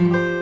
了。